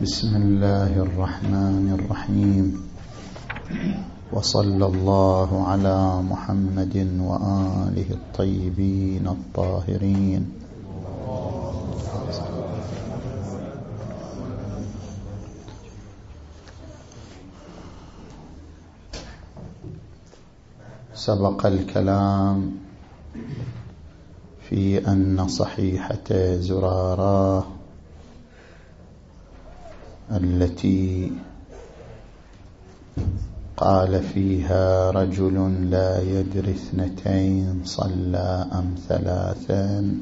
بسم الله الرحمن الرحيم. وصلى الله على محمد وآله الطيبين الطاهرين. سبق الكلام في أن صحيحة زرارة التي قال فيها رجل لا يدري اثنتين صلى أم ثلاثا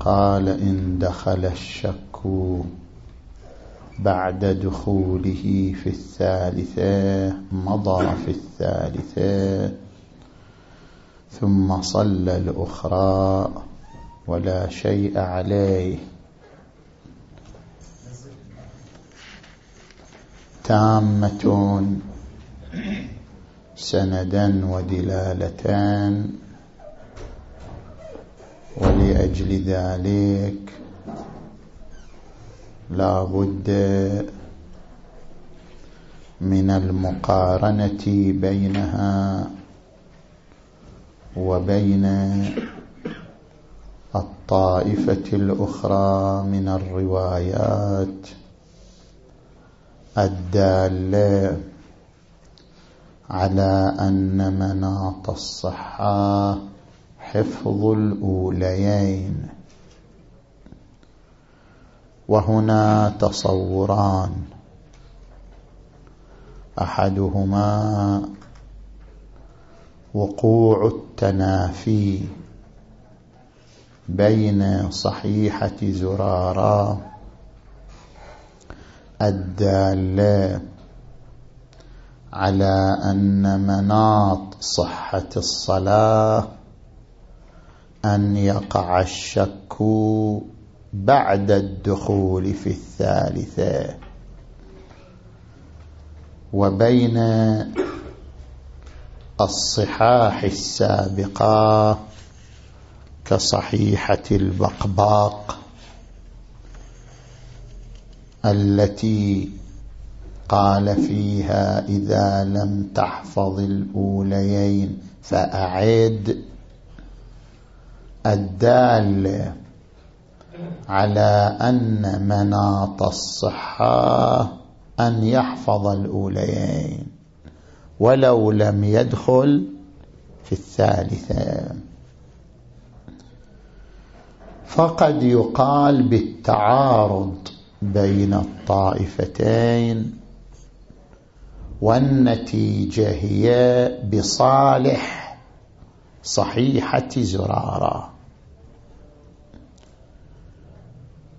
قال إن دخل الشك بعد دخوله في الثالثة مضى في الثالثة ثم صلى الأخرى ولا شيء عليه. تامة سندا ودلالتان. ولأجل ذلك لا بد من المقارنة بينها. وبين الطائفة الأخرى من الروايات الدالة على أن مناط الصحة حفظ الأوليين. وهنا تصوران. أحدهما وقوع التنافي بين صحيحة زرارة الدالة على أن مناط صحة الصلاة أن يقع الشك بعد الدخول في الثالثة. وبين الصحاح السابقة كصحيحة البقباق التي قال فيها إذا لم تحفظ الأوليين فأعد الدال على أن مناط الصحة أن يحفظ الأوليين. ولو لم يدخل في الثالثة. فقد يقال بالتعارض بين الطائفتين والنتيجة هي بصالح صحيحة زرارة.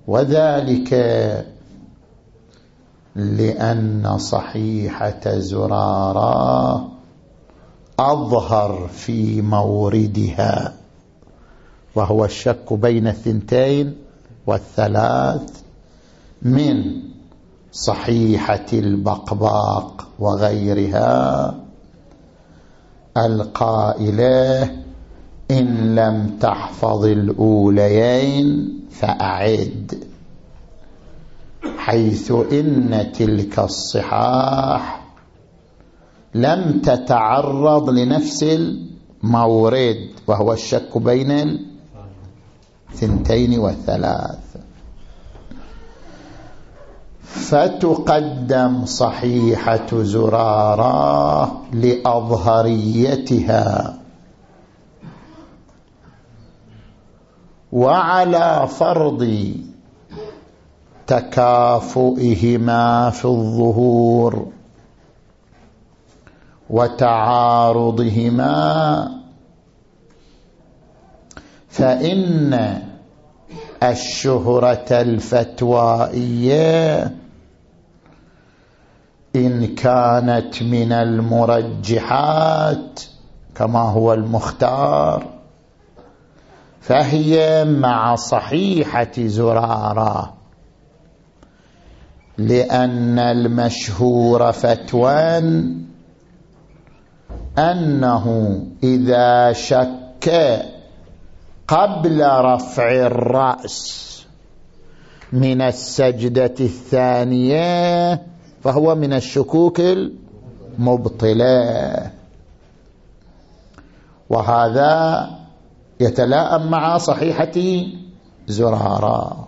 وذلك لأن صحيحة زرارة أظهر في موردها وهو الشك بين الثنتين والثلاث من صحيحة البقباق وغيرها. القائلة إن لم تحفظ الأوليين فأعد. حيث إن تلك الصحاح لم تتعرض لنفس المورد وهو الشك بين الثنتين والثلاث. فتقدم صحيحة زرارة لأظهريتها. وعلى فرض تكافؤهما في الظهور وتعارضهما. فإن الشهرة الفتوائية إن كانت من المرجحات كما هو المختار فهي مع صحيحة زرارة. لأن المشهور فتوى أنه إذا شك قبل رفع الرأس من السجدة الثانية فهو من الشكوك المبطلة. وهذا يتلاءم مع صحيحة زرارة.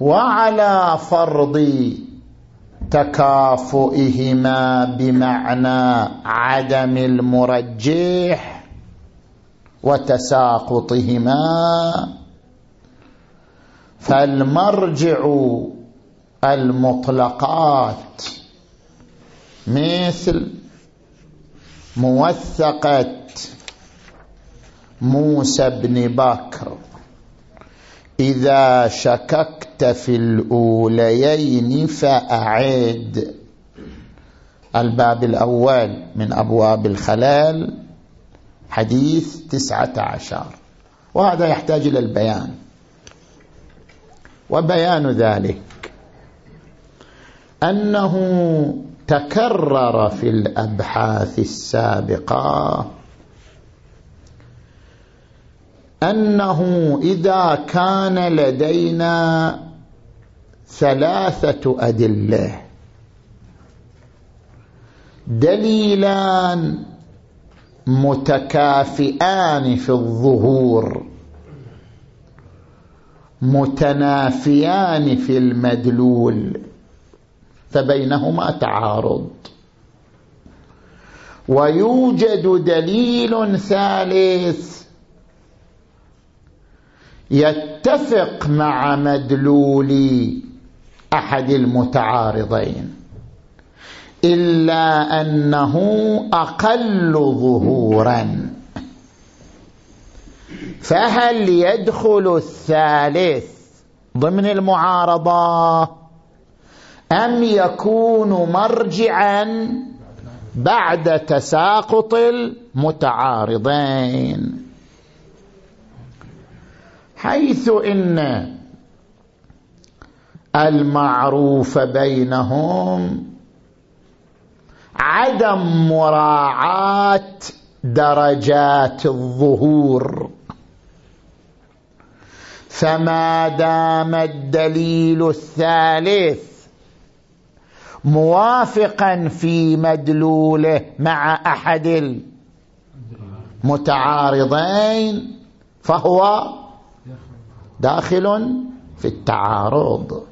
وعلى فرض تكافؤهما بمعنى عدم المرجح وتساقطهما. فالمرجع المطلقات مثل موثقة موسى بن بكر. إذا شككت في الأوليين فأعد. الباب الأول من أبواب الخلال حديث تسعة عشر. وهذا يحتاج إلى البيان. وبيان ذلك أنه تكرر في الأبحاث السابقة أنه إذا كان لدينا ثلاثة أدلة. دليلان متكافئان في الظهور. متنافيان في المدلول. فبينهما تعارض. ويوجد دليل ثالث يتفق مع مدلول أحد المتعارضين إلا أنه أقل ظهورا. فهل يدخل الثالث ضمن المعارضة أم يكون مرجعا بعد تساقط المتعارضين؟ حيث إن المعروف بينهم عدم مراعاة درجات الظهور. فما دام الدليل الثالث موافقا في مدلوله مع أحد المتعارضين فهو داخل في التعارض.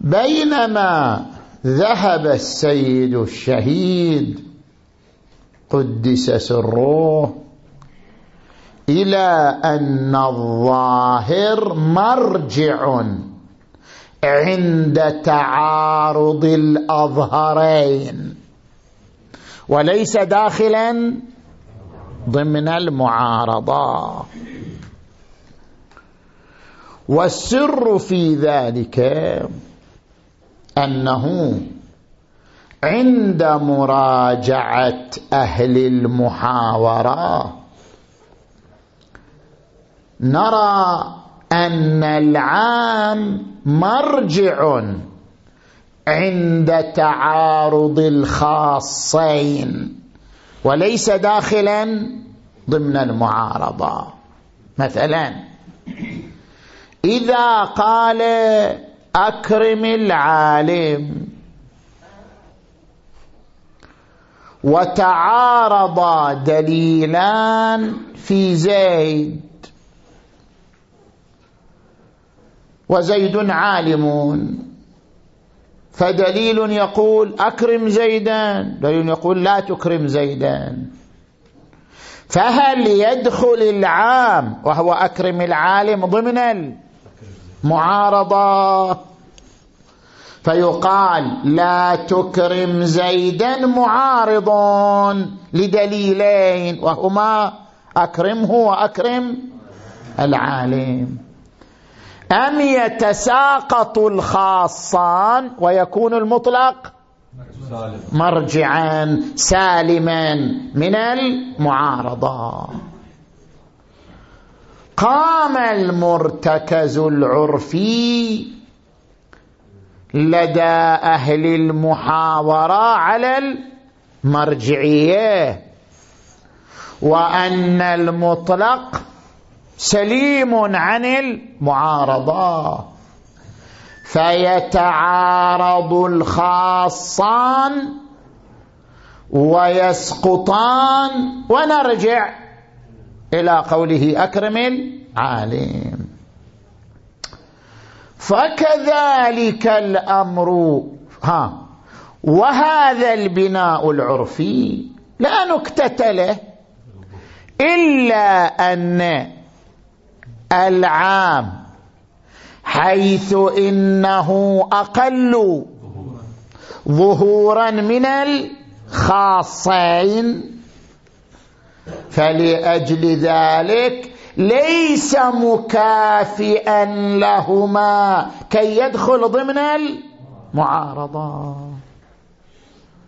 بينما ذهب السيد الشهيد قدس سره إلى أن الظاهر مرجع عند تعارض الأظهرين وليس داخلا ضمن المعارضة. والسر في ذلك أنه عند مراجعة أهل المحاورة نرى أن العام مرجع عند تعارض الخاصين. وليس داخلا ضمن المعارضة. مثلا إذا قال أكرم العالم وتعارض دليلان في زيد وزيد عالم فدليل يقول أكرم زيدا. دليل يقول لا تكرم زيدا. فهل يدخل العام وهو أكرم العالم ضمن المعارضة؟ فيقال لا تكرم زيدا معارض لدليلين وهما أكرمه وأكرم العالم. أم يتساقط الخاصان ويكون المطلق؟ مرجعا سالما من المعارضة. قام المرتكز العرفي لدى أهل المحاورة على مرجعيه وأن المطلق سليم عن المعارضة. فيتعارض الخاصان ويسقطان. ونرجع إلى قوله أكرم العالم. فكذلك الأمر ها وهذا البناء العرفي لا نكتة له إلا أن العام حيث إنه أقل ظهورا من الخاصين. فلأجل ذلك ليس مكافئا لهما كي يدخل ضمن المعارضة.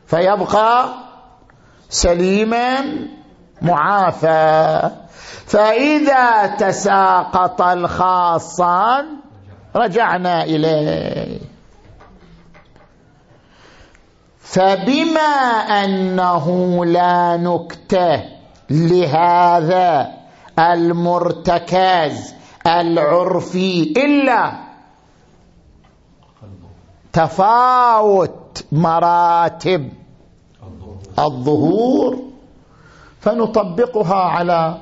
فيبقى سليما معافى. فإذا تساقط الخاصان رجعنا إليه. فبما أنه لا نكته لهذا المرتكز العرفي إلا تفاوت مراتب الظهور. فنطبقها على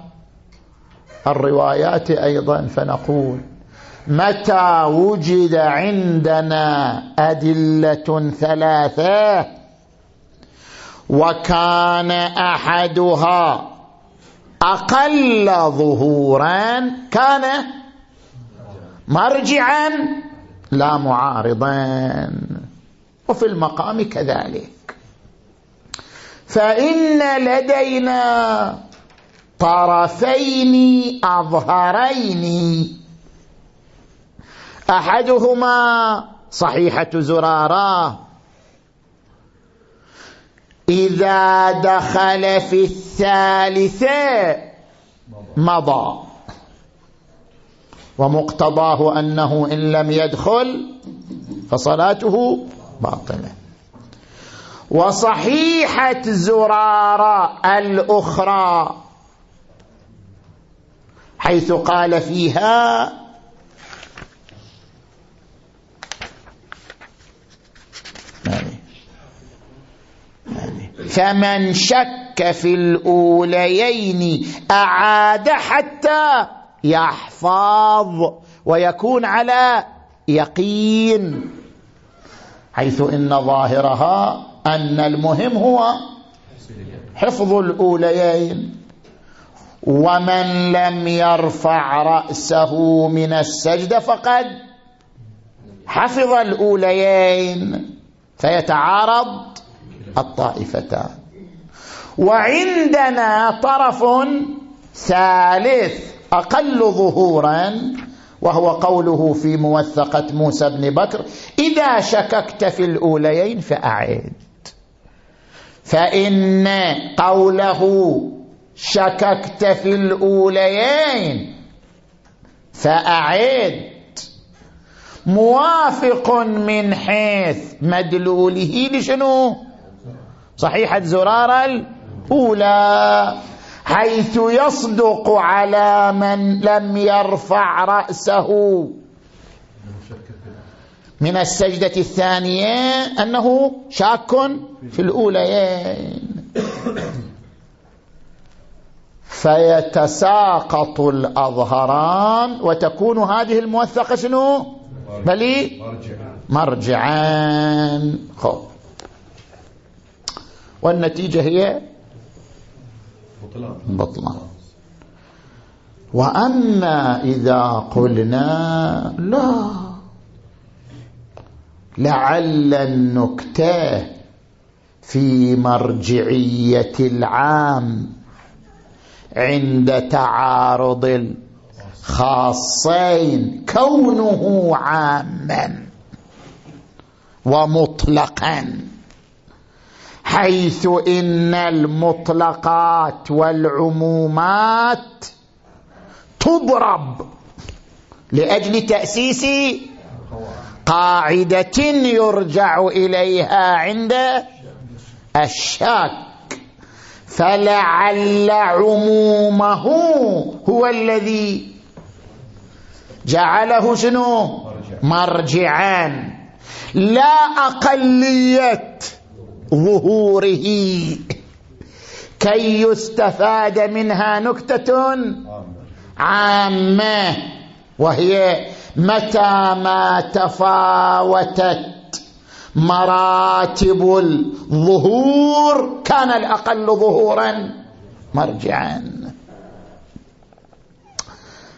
الروايات أيضا فنقول متى وجد عندنا أدلة ثلاثة وكان أحدها أقل ظهورا كان مرجعا لا معارضا. وفي المقام كذلك. فإن لدينا طرفين أظهرين. أحدهما صحيحة زرارة. إذا دخل في الثالثة مضى. ومقتضاه أنه إن لم يدخل فصلاته باطلة. وصحيحة زرارة الأخرى حيث قال فيها فمن شك في الأوليين أعاد حتى يحفظ ويكون على يقين. حيث إن ظاهرها أن المهم هو حفظ الأوليين. ومن لم يرفع رأسه من السجدة فقد حفظ الأوليين فيتعارض الطائفتان. وعندنا طرف ثالث أقل ظهورا وهو قوله في موثقة موسى بن بكر إذا شككت في الأوليين فأعد. فإن قوله شككت في الأوليين فأعد موافق من حيث مدلوله لشنو؟ صحيحة زرارة الأولى. حيث يصدق على من لم يرفع رأسه. من السجدة الثانية أنه شاك في الأوليين. فيتساقط الأظهران وتكون هذه الموثقة شنو؟ بلي مرجعان. خب والنتيجة هي بطلان. وأما إذا قلنا لا لعل النكتة في مرجعية العام عند تعارض الخاصين كونه عاما ومطلقا. حيث إن المطلقات والعمومات تضرب لأجل تأسيس قاعدة يرجع إليها عند الشاك فلعل عمومه هو الذي جعله شنو؟ مرجعا. لا أقلية ظهوره. كي يستفاد منها نكتة عامة وهي متى ما تفاوتت مراتب الظهور كان الأقل ظهورا مرجعا.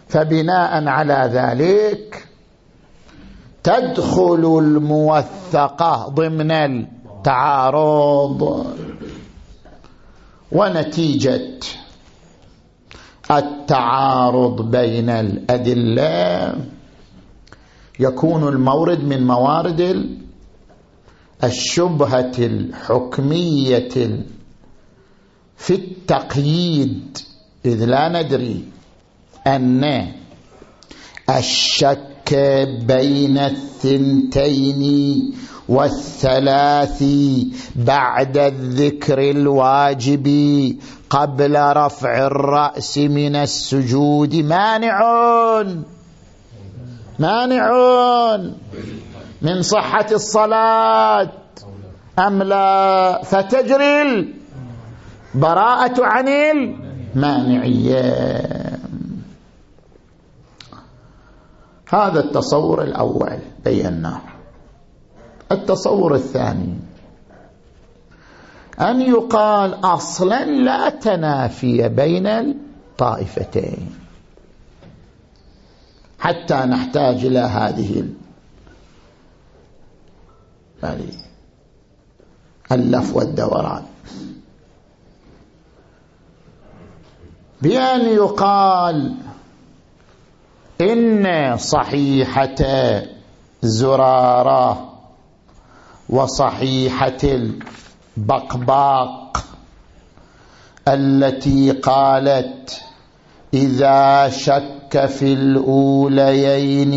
فبناء على ذلك تدخل الموثقة ضمن التعارض ونتيجة التعارض بين الأدلة. يكون المورد من موارد الشبهة الحكمية في التقييد. إذ لا ندري أن الشك بين الثنتين والثلاث بعد الذكر الواجب قبل رفع الرأس من السجود مانع. مانع. من صحة الصلاة. أم لا؟ فتجري البراءة عن المانعية هذا التصور الأول بيناه. التصور الثاني. أن يقال أصلا لا تنافي بين الطائفتين. حتى نحتاج إلى هذه اللف والدوران. بأن يقال إن صحيحة زرارة وصحيحة البقباق التي قالت إذا شك في الأوليين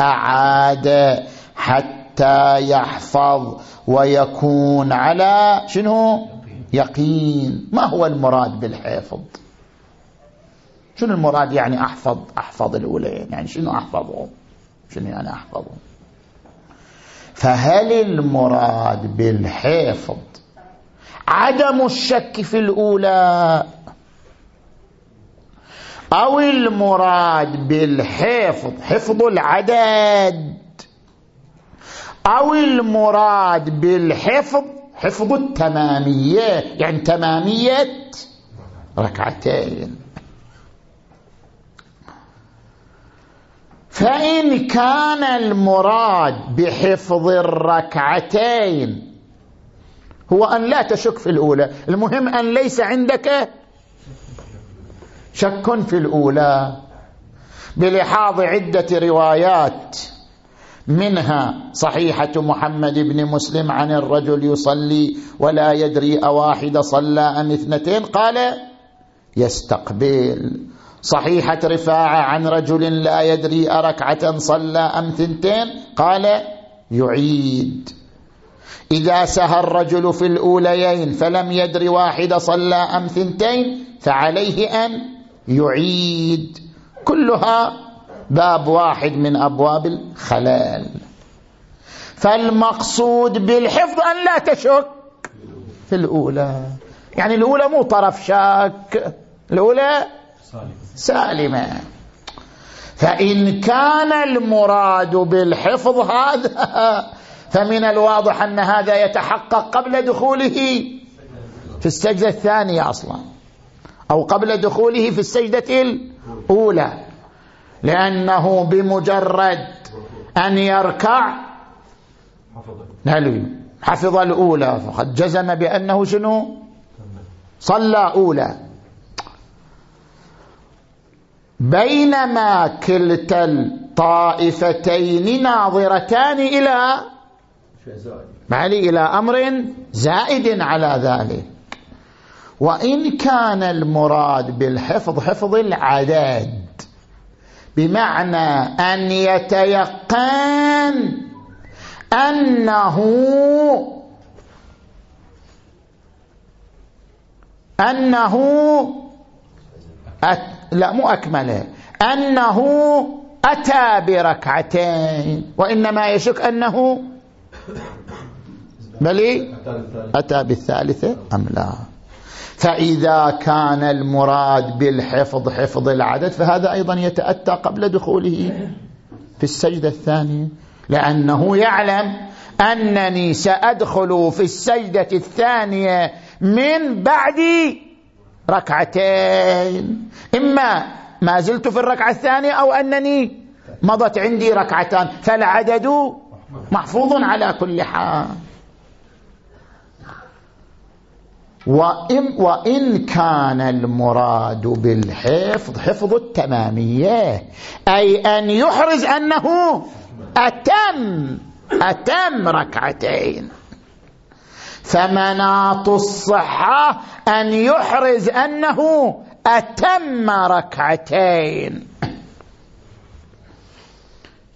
أعاد حتى يحفظ ويكون على شنو؟ يقين. ما هو المراد بالحفظ؟ شنو المراد يعني أحفظ؟ أحفظ الأولين يعني شنو أحفظهم؟ شنو يعني أحفظهم؟ فهل المراد بالحفظ عدم الشك في الأولى؟ أو المراد بالحفظ حفظ العدد؟ أو المراد بالحفظ حفظ التمامية يعني تمامية ركعتين. فإن كان المراد بحفظ الركعتين هو أن لا تشك في الأولى المهم أن ليس عندك شك في الأولى. بلحاظ عدة روايات منها صحيحة محمد بن مسلم عن الرجل يصلي ولا يدري أواحد صلى أم اثنتين قال يستقبل. صحيحة رفاعة عن رجل لا يدري أركعة صلى أم ثنتين؟ قال يعيد. إذا سهى الرجل في الأوليين فلم يدر واحد صلى أم ثنتين فعليه أن يعيد. كلها باب واحد من أبواب الخلال. فالمقصود بالحفظ أن لا تشك في الأولى. يعني الأولى مو طرف شاك الأولى سالمة. فإن كان المراد بالحفظ هذا فمن الواضح أن هذا يتحقق قبل دخوله في السجدة الثانية أصلا أو قبل دخوله في السجدة الأولى. لأنه بمجرد أن يركع حفظ الأولى فقد جزم بأنه شنو؟ صلى أولى. بينما كلتا الطائفتين ناظرتان إلى معلي إلى أمر زائد على ذلك وإن كان المراد بالحفظ حفظ العدد بمعنى أن يتيقن أنه أنه. لا مو أكمله. أنه أتى بركعتين وإنما يشك أنه بل أتى بالثالثة أم لا. فإذا كان المراد بالحفظ حفظ العدد فهذا أيضا يتأتى قبل دخوله في السجدة الثانية. لأنه يعلم أنني سأدخل في السجدة الثانية من بعد ركعتين. إما ما زلت في الركعة الثانية أو أنني مضت عندي ركعتان فالعدد محفوظ على كل حال. وإن, وإن كان المراد بالحفظ حفظ التمامية أي أن يحرز أنه أتم أتم ركعتين. فمناط الصحة أن يحرز أنه أتم ركعتين.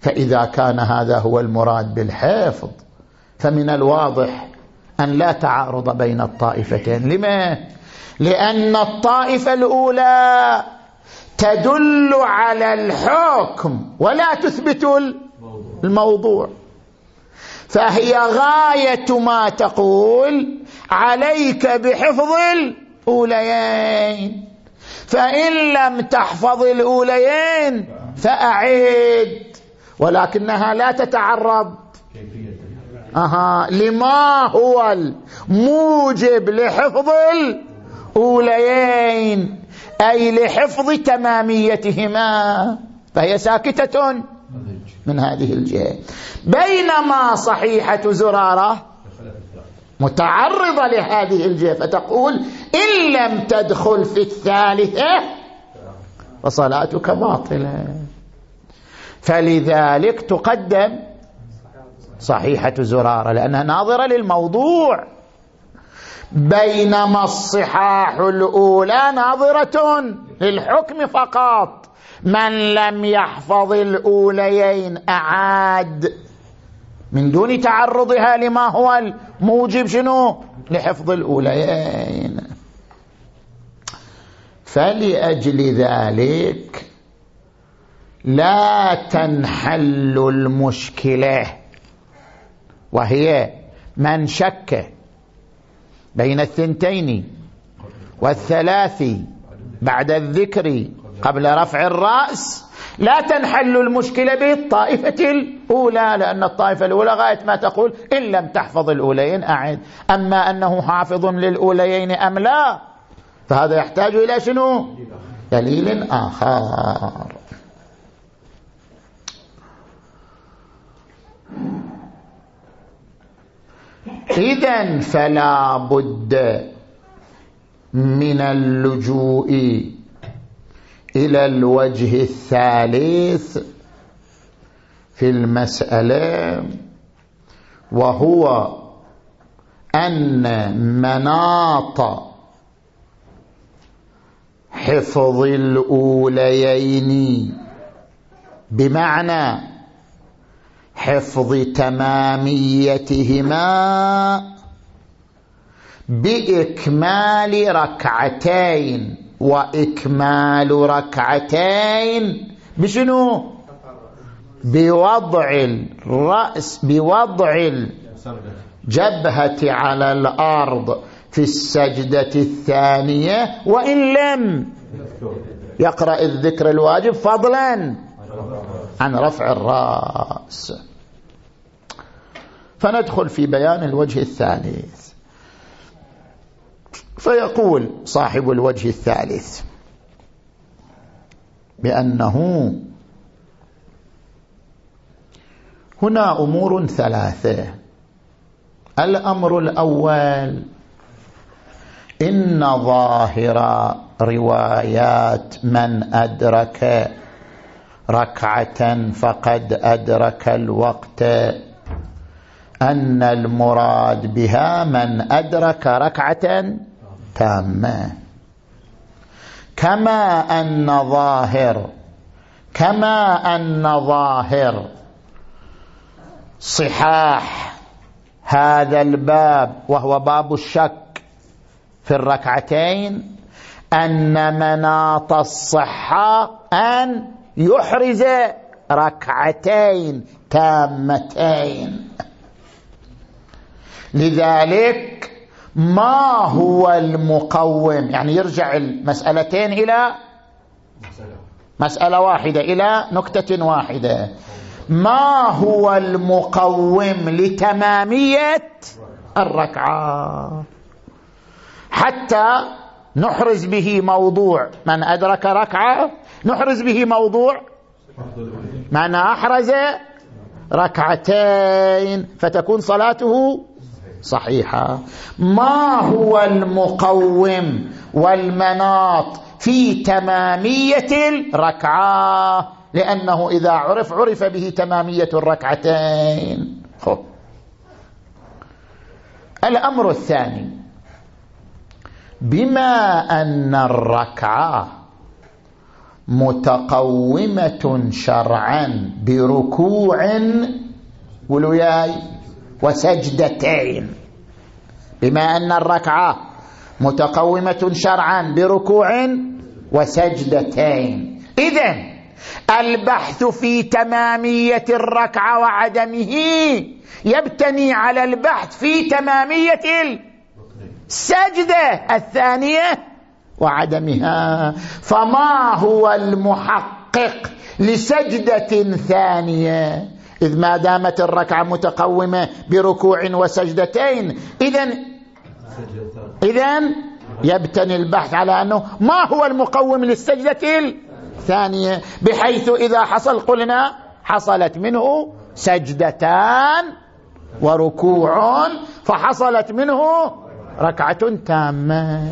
فإذا كان هذا هو المراد بالحفظ فمن الواضح أن لا تعارض بين الطائفتين. لما؟ لأن الطائفة الأولى تدل على الحكم ولا تثبت الموضوع. فهي غاية ما تقول عليك بحفظ الأوليين. فإن لم تحفظ الأوليين فأعد ولكنها لا تتعرض. أها لما هو الموجب لحفظ الأوليين أي لحفظ تماميتهما فهي ساكتة. من هذه الجهة. بينما صحيحة زرارة متعرضة لهذه الجهة فتقول إن لم تدخل في الثالثة فصلاتك باطلة. فلذلك تقدم صحيحة زرارة لأنها ناظرة للموضوع. بينما الصحاح الأولى ناظرة للحكم فقط. من لم يحفظ الأوليين أعاد. من دون تعرضها لما هو الموجب شنو؟ لحفظ الأوليين. فلأجل ذلك لا تنحل المشكلة. وهي من شك بين الثنتين والثلاث بعد الذكر قبل رفع الرأس. لا تنحل المشكلة بالطائفة الأولى لأن الطائفة الأولى غاية ما تقول إن لم تحفظ الأوليين أعد. أما أنه حافظ للأوليين أم لا فهذا يحتاج إلى شنو؟ دليل آخر. إذا فلا بد من اللجوء إلى الوجه الثالث في المسألة وهو أن مناط حفظ الأوليين بمعنى حفظ تماميتهما بإكمال ركعتين. وإكمال ركعتين بشنو؟ بوضع الرأس بوضع الجبهة على الأرض في السجدة الثانية وإن لم يقرأ الذكر الواجب فضلا عن رفع الرأس. فندخل في بيان الوجه الثالث. فيقول صاحب الوجه الثالث بأنه هنا أمور ثلاثة. الأمر الأول إن ظاهر روايات من أدرك ركعة فقد أدرك الوقت أن المراد بها من أدرك ركعة تامة. كما أن ظاهر كما أن ظاهر. صحاح هذا الباب وهو باب الشك في الركعتين أن مناط الصحة أن يحرز ركعتين تامتين. لذلك ما هو المقوم؟ يعني يرجع المسألتين إلى مسألة واحدة إلى نكتة واحدة. ما هو المقوم لتمامية الركعة؟ حتى نحرز به موضوع من أدرك ركعة نحرز به موضوع من أحرز ركعتين فتكون صلاته صحيحة. ما هو المقوم والمناط في تمامية الركعة؟ لأنه إذا عرف عرف به تمامية الركعتين. خب. الأمر الثاني. بما أن الركعة متقومة شرعا بركوع ولياي وسجدتين. بما أن الركعة متقومة شرعا بركوع وسجدتين. إذن البحث في تمامية الركعة وعدمه يبتني على البحث في تمامية السجدة الثانية وعدمها. فما هو المحقق لسجدة ثانية؟ إذ ما دامت الركعة متقومة بركوع وسجدتين. إذا إذا يبتني البحث على أنه ما هو المقوم للسجدة الثانية بحيث إذا حصل قلنا حصلت منه سجدتان وركوع فحصلت منه ركعة تامة.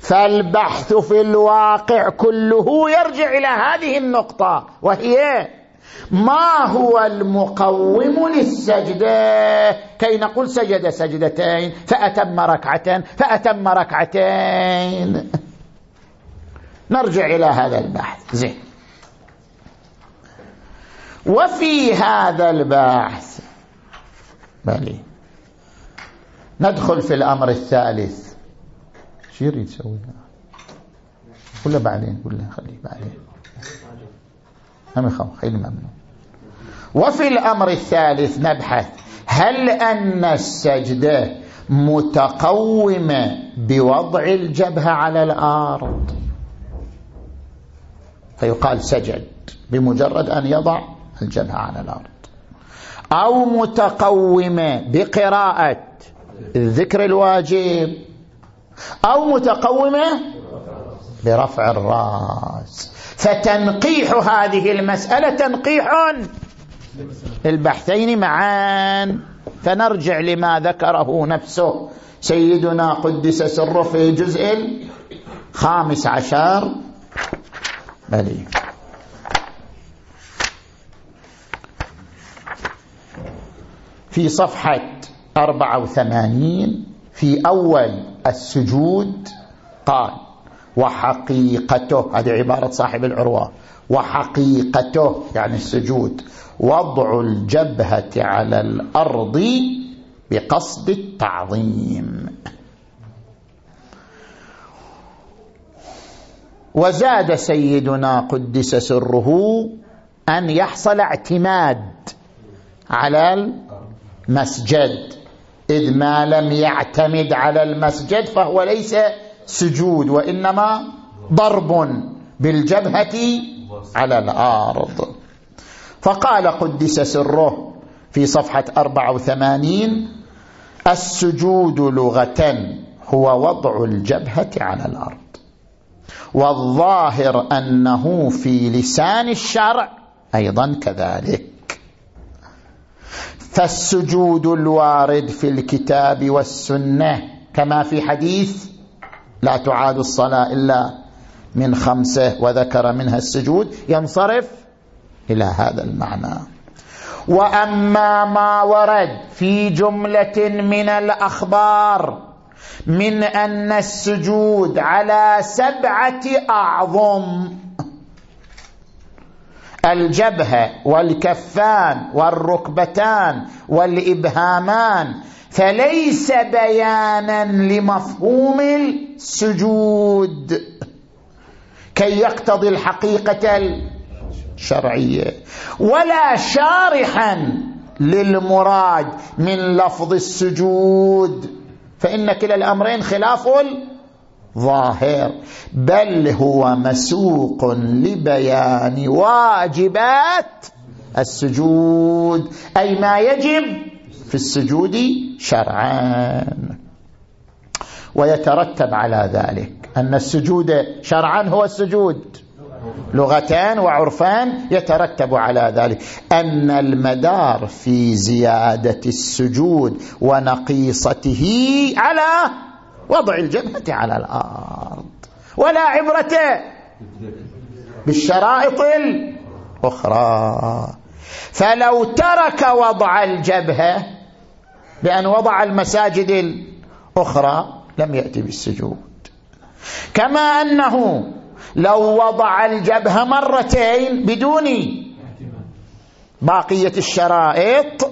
فالبحث في الواقع كله يرجع إلى هذه النقطة وهي ما هو المقوم للسجدة؟ كي نقول سجد سجدتين فأتم ركعتين فأتم ركعتين. نرجع إلى هذا البحث. زين. وفي هذا البحث بلي. ندخل في الأمر الثالث. شو يريد يسوي؟ ولا بعدين ولا خليه بعدين. هم خلي ممنوع. وفي الأمر الثالث نبحث هل أن السجدة متقومة بوضع الجبهة على الأرض؟ فيقال سجد بمجرد أن يضع الجبهة على الأرض. أو متقومة بقراءة الذكر الواجب. أو متقومة برفع الرأس. فتنقيح هذه المسألة تنقيح البحثين معا. فنرجع لما ذكره نفسه. سيدنا قدس سره في جزء الخامس عشر. بلي. في صفحة أربعة وثمانين في أول السجود قال وحقيقته هذه عبارة صاحب العروة. وحقيقته يعني السجود. وضع الجبهة على الأرض بقصد التعظيم. وزاد سيدنا قدس سره أن يحصل اعتماد على المسجد إذ ما لم يعتمد على المسجد فهو ليس سجود وإنما ضرب بالجبهة على الأرض. فقال قدس سره في صفحة 84 السجود لغة هو وضع الجبهة على الأرض. والظاهر أنه في لسان الشرع أيضا كذلك. فالسجود الوارد في الكتاب والسنة كما في حديث لا تعاد الصلاة إلا من خمسة وذكر منها السجود ينصرف إلى هذا المعنى. وأما ما ورد في جملة من الأخبار من أن السجود على سبعة أعظم الجبهة والكفان والركبتان والإبهامان فليس بيانا لمفهوم السجود. كي يقتضي الحقيقة الشرعية. ولا شارحا للمراد من لفظ السجود. فإن كلا الأمرين خلاف ظاهر بل هو مسوق لبيان واجبات السجود. أي ما يجب في السجود شرعا ويترتب على ذلك أن السجود شرعا هو السجود. لغتان وعرفان يترتب على ذلك. أن المدار في زيادة السجود ونقيصته على وضع الجبهة على الأرض. ولا عبرة بالشرائط الأخرى. فلو ترك وضع الجبهة بأن وضع المساجد الأخرى لم يأتي بالسجود. كما أنه لو وضع الجبهة مرتين بدون باقية الشرائط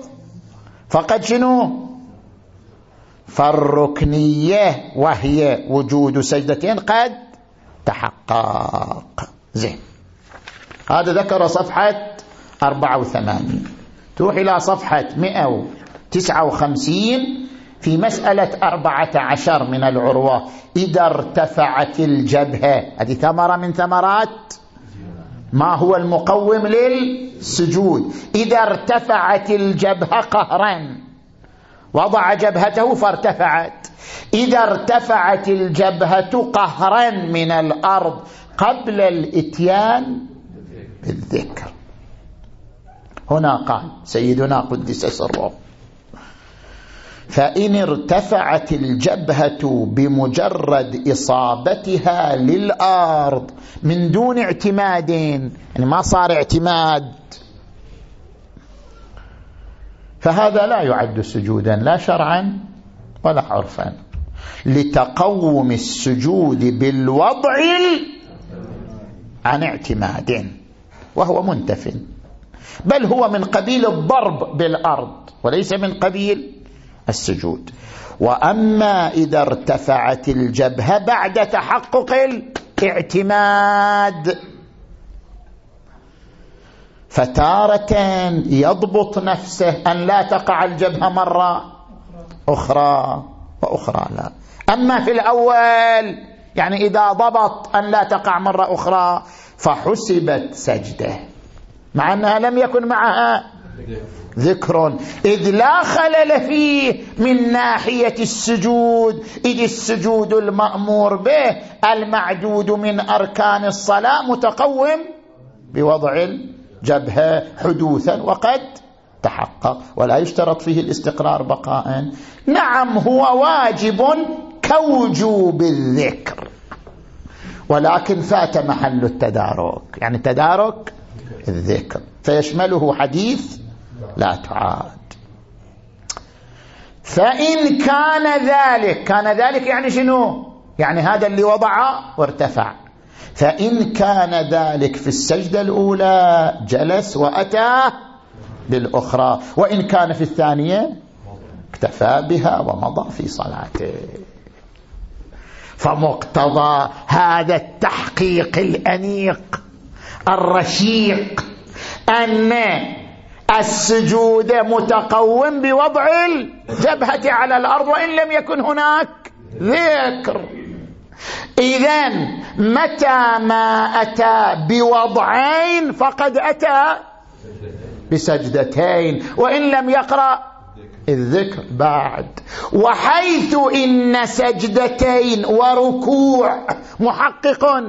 فقد شنو؟ فالركنية وهي وجود سجدتين قد تحقق. زين. هذا ذكر صفحة 84 تروح إلى صفحة 159 في مسألة أربعة عشر من العروة. إذا ارتفعت الجبهة. هذه ثمرة من ثمرات؟ ما هو المقوم للسجود؟ إذا ارتفعت الجبهة قهرا. وضع جبهته فارتفعت. إذا ارتفعت الجبهة قهرا من الأرض. قبل الإتيان بالذكر. هنا قال سيدنا قدس سره فإن ارتفعت الجبهة بمجرد إصابتها للأرض من دون اعتماد يعني ما صار اعتماد. فهذا لا يعد سجودا لا شرعا ولا عرفا. لتقوم السجود بالوضع عن اعتماد وهو منتف. بل هو من قبيل الضرب بالأرض وليس من قبيل السجود. وأما إذا ارتفعت الجبهة بعد تحقق الاعتماد فتارة يضبط نفسه أن لا تقع الجبهة مرة أخرى وأخرى لا. أما في الأول يعني إذا ضبط أن لا تقع مرة أخرى فحسبت سجده. مع أنها لم يكن معها ذكر. إذ لا خلل فيه من ناحية السجود إذ السجود المأمور به المعدود من أركان الصلاة متقوم بوضع الجبهة حدوثا وقد تحقق ولا يشترط فيه الاستقرار بقاء. نعم هو واجب كوجوب الذكر ولكن فات محل التدارك. يعني التدارك الذكر. فيشمله حديث لا تعاد. فإن كان ذلك كان ذلك يعني شنو؟ يعني هذا اللي وضع وارتفع. فإن كان ذلك في السجدة الأولى جلس وأتى بالأخرى. وإن كان في الثانية اكتفى بها ومضى في صلاته. فمقتضى هذا التحقيق الأنيق. الرشيق أن السجود متقوم بوضع الجبهة على الأرض وإن لم يكن هناك ذكر. إذا متى ما أتى بوضعين فقد أتى بسجدتين وإن لم يقرأ الذكر بعد. وحيث إن سجدتين وركوع محقق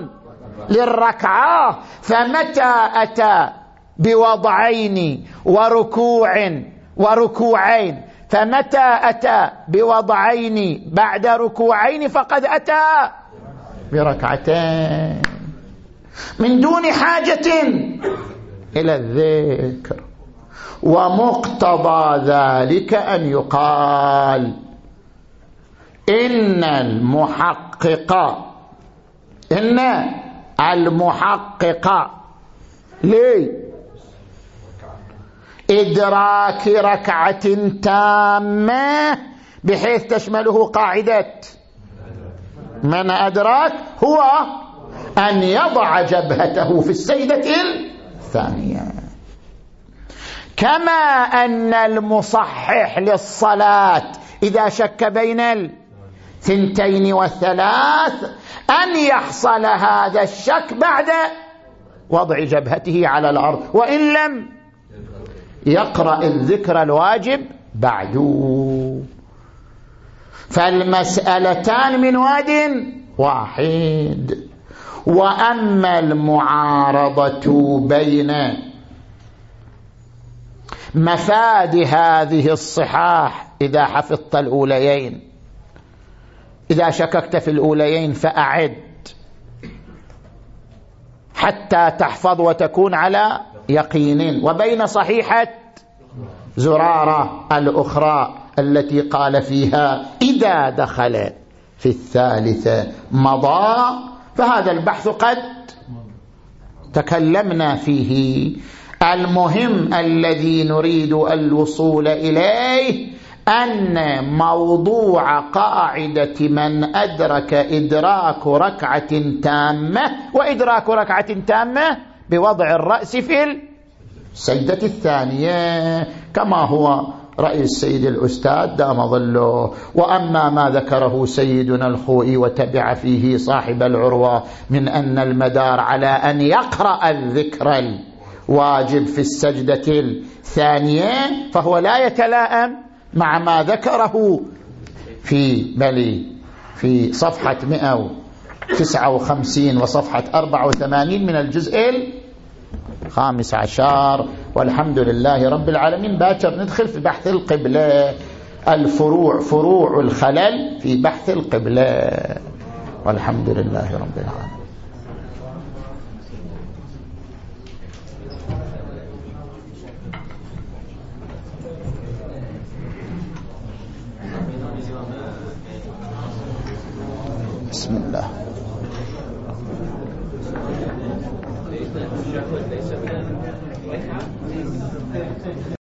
للركعة فمتى أتى؟ بوضعين وركوع وركوعين. فمتى أتى؟ بوضعين. بعد ركوعين فقد أتى بركعتين. من دون حاجة إلى الذكر. ومقتضى ذلك أن يقال إن المحقق إن المحقق. ليه؟ إدراك ركعة تامة بحيث تشمله قاعدة. من أدراك؟ هو أن يضع جبهته في السيدة الثانية. كما أن المصحح للصلاة إذا شك بين الثنتين والثلاث أن يحصل هذا الشك بعد وضع جبهته على الأرض. وإن لم يقرأ الذكر الواجب بعد. فالمسألتان من واد واحد. وأما المعارضة بين مفاد هذه الصحاح إذا حفظت الأوليين إذا شككت في الأوليين فأعد حتى تحفظ وتكون على يقين. وبين صحيحة زرارة الأخرى التي قال فيها إذا دخل في الثالثة مضى فهذا البحث قد تكلمنا فيه. المهم الذي نريد الوصول إليه أن موضوع قاعدة من أدرك إدراك ركعة تامة وإدراك ركعة تامة بوضع الرأس في السجدة الثانية كما هو رأي السيد الأستاذ دام ظله. وأما ما ذكره سيدنا الخوئي وتبع فيه صاحب العروة من أن المدار على أن يقرأ الذكر الواجب في السجدة الثانية فهو لا يتلائم. مع ما ذكره في بلي في صفحة 159 وصفحة 84 من الجزء الخامس عشر. والحمد لله رب العالمين. باكر ندخل في بحث القبلة. الفروع فروع الخلل في بحث القبلة. والحمد لله رب العالمين. بسم الله.